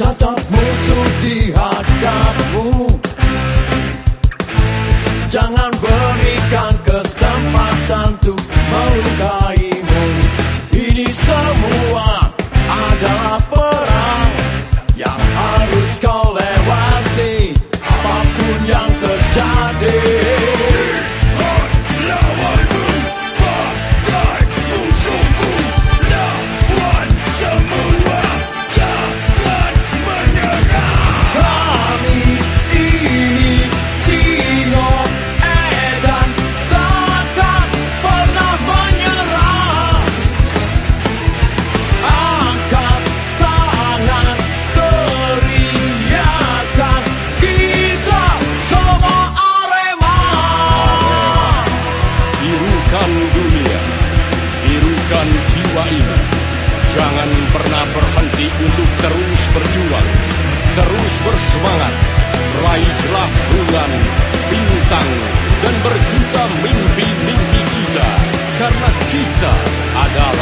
tata musud dihadapmu untuk terus berjuang, terus bersemangat, raihlah bulan, bintang, dan berjuta mimpi-mimpi kita, karena kita adalah